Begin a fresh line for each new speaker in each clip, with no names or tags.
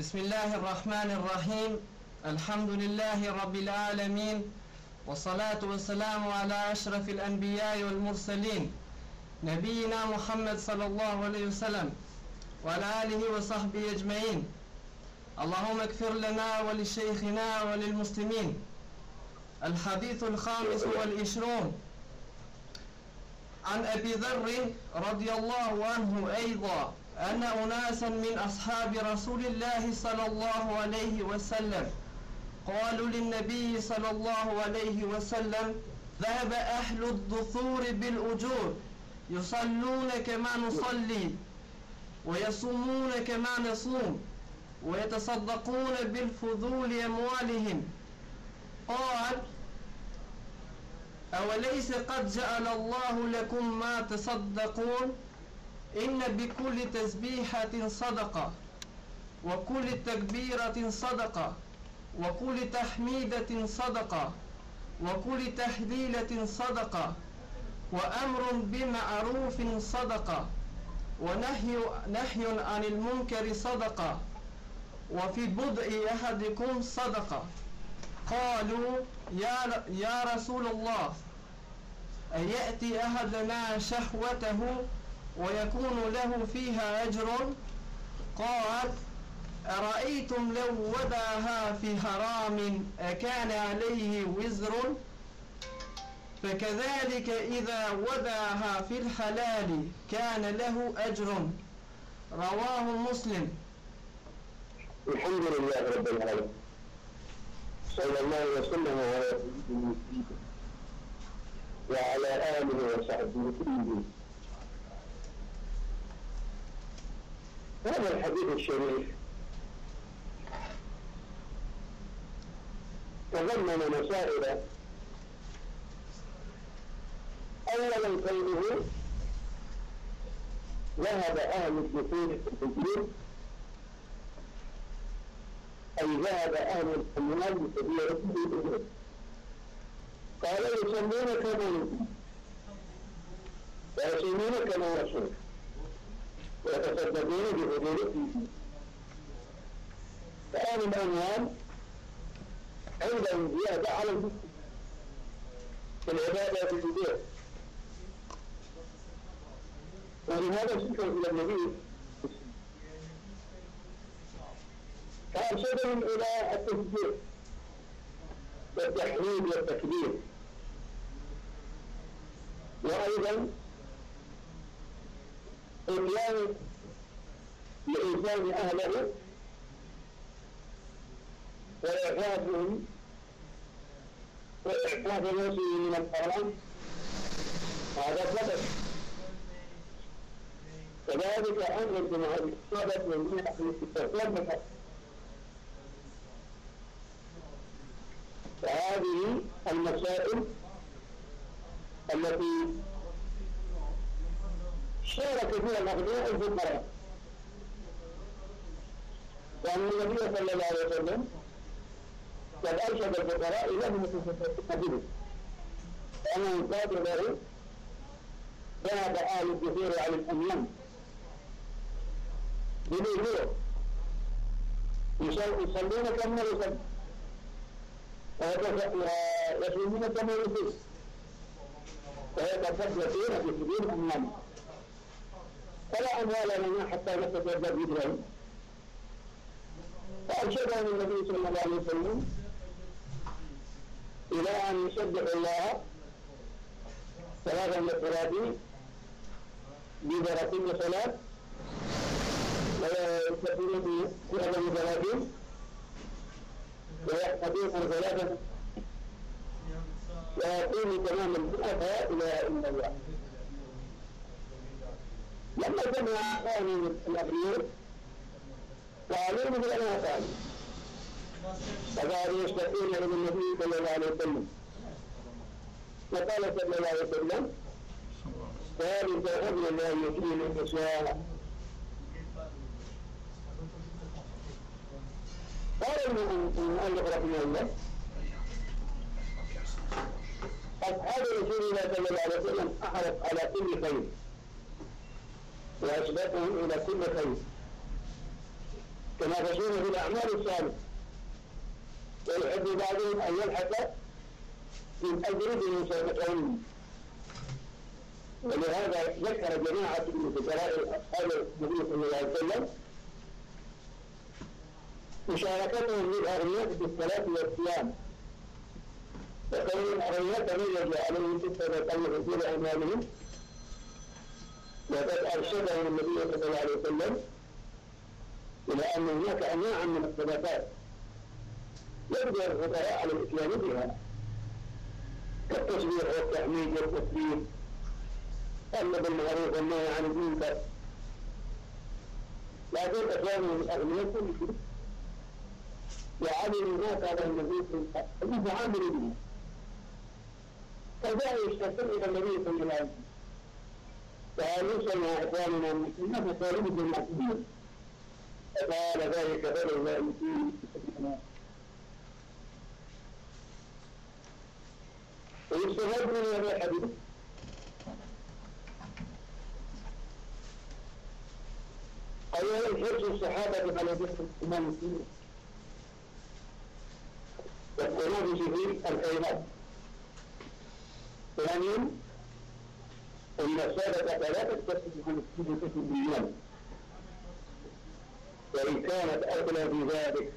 بسم الله الرحمن الرحيم. الحمد لله رب العالمين. والصلاة والسلام على أشرف الأنبياء والمرسلين. نبينا محمد صلى الله عليه وسلم وعلى آله وصحبه أجمعين. اللهم اغفر لنا ولشيخنا وللمسلمين. الحديث الخامس والعشرون. عن أبي ذر رضي الله عنه أيضا. أن أناسا من أصحاب رسول الله صلى الله عليه وسلم قالوا للنبي صلى الله عليه وسلم ذهب أهل الدثور بالأجور يصلون كما نصلي ويصومون كما نصوم ويتصدقون بالفضول أموالهم. قال أوليس قد جعل الله لكم ما تصدقون؟ إن بكل تسبيحة صدقة وكل تكبيرة صدقة وكل تحميدة صدقة وكل تهليلة صدقة وأمر بمعروف صدقة ونهي نهي عن المنكر صدقة وفي بدء أحدكم صدقة. قالوا يا يا رسول الله أيأتي أحدنا شهوته ويكون له فيها أجر. قال أرأيتم لو وداها في حرام أكان عليه وزر؟ فكذلك إذا وداها في الحلال كان له أجر. رواه مسلم.
الحمد لله رب العالمين. صلى الله وسلم على وعلى آله وصحبه كلهم هذا الحديث الشريف. تضمن مسائل. أولا قوله ذهب أهل الدخول في الدين أي ذهب أهل الأموال بكبيرة الدين قال يسمون كما ويسمون كما يصوم ويتصدقون بحدود الدين فأهل الأموال عندهم زيادة على المسلم. في العبادة في البيت ولهذا شكر إلى النبي. فأرشدهم إلى التسجيل والتحميد والتكبير. وأيضا إتيان لإنسان أهله وإعفافهم وإعفاف نفسه من الحرام هذا سبب. كذلك أمر الجماعة الصدق من الاستثمار فهذه المسائل التي شارك فيها الأغنياء الفقراء وأن النبي صلى الله عليه وسلم قد أرشد الفقراء إلى المتفقدين فأنا قادر له ذهب آل الكثير على الأميان بليلور يصلون كما يصلون ويصومون كما يصوم ويتصدقون في سبيل أموالهم فلا أموال لنا حتى نتصدق بدرهم فأرشدهم النبي صلى الله عليه وسلم إلى أن يسبح الله ثلاثا مرات بدر كل صلاة. ويستقيمون بأدب ثلاثين ويحفظون ثلاثا ويقوم تمام الضعفاء إلى إلا الله. لما جمع ثاني الأبرير وعليهم بالأنواع ثاني فقالوا يشتكون إلى النبي صلى الله عليه وسلم وقال صلى الله عليه وسلم ذلك فضل الله يؤتيه من يشاء قال المؤلف رحمه الله أصحاب رسول الله صلى الله عليه وسلم أحرص على كل خير. وأشبههم إلى كل خير. يتنافسون في الأعمال الصالحة. ويحب بعضهم أن يبحث من أجل بمسابقتهم ولهذا ذكر جماعة من فقراء أصحاب النبي صلى الله عليه وسلم مشاركتهم للأغنياء في الصلاة والصيام. وكون الأغنياء تميز عليهم كتب قلب في أعمالهم وقد أرشدهم النبي صلى الله عليه وسلم إلى أن هناك أنواع من الصدقات يقدر الفقراء على الإتيان بها كالتصبيح والتحميد والتكبير أمر بالمعروف والنهي عن المنكر. لكن أخوانهم الأغنياء كل وعملوا ما كان النبي صلى الله عليه وسلم عامل به. كذلك يشتكي إلى النبي صلى الله عليه وسلم. صلى إخواننا المسلمين فطالبوا بالمسلمين فقال ذلك بدل يمكن ويستفاد من هذا الحديث أولا حرص الصحابة على ذكر الإمام المسلمين والتنافس في الخيرات ثانيا أن السادة لا عن السجن بالمال وإن كانت أغلى في ذلك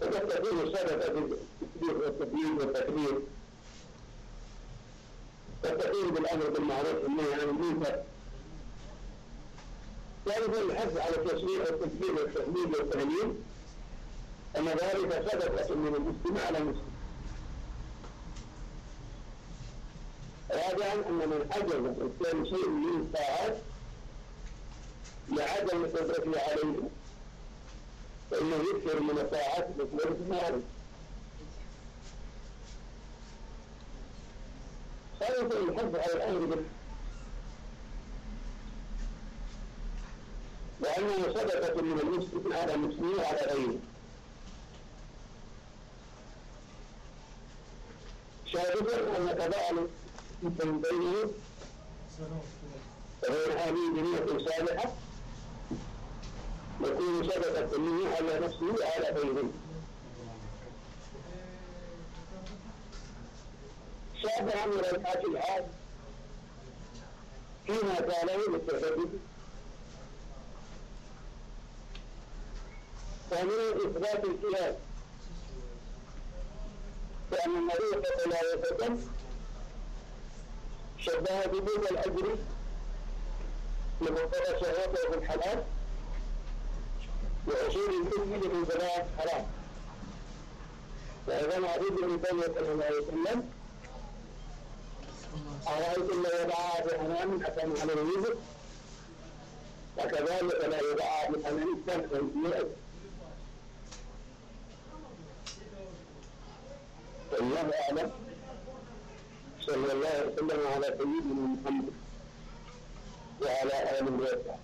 فقد تكون في التكبير والتكبير والتكبير قد تكون بالأمر بالمعروف والنهي عن المنكر. ثالثا الحث على التشريع والتكبير والتحميد والتهليل أن ذلك صدقة من المسلم على المسلم رابعا أن من عجز إسلام شيء من الطاعات لعدم قدرته عليه فإنه يكثر من الطاعات التي المعروف خامسا الحث على الأمر بالمعروف وأنه صدقة من المسلم على المسلمين وعلى غيره. شاهدوا أن تباعل من بينه وبين هذه بنية صالحة. يكون صدقة منه على نفسه وعلى غيره شابها من الحاج العاد فيما قاله بالتثبت ومن إثبات الكلاب. لأن النبي صلى الله شبه بذوق الأجر لمقتضى شهوته في الحلال وأصول الحكم من زمان حرام. فإذا بن تيمية صلى الله عليه وسلم أرأيت وضعها في حمام أتم على الرزق وكذلك لا يضعها في حمام السمع والله أعلم. صلى الله وسلم على سيدنا محمد وعلى آله وصحبه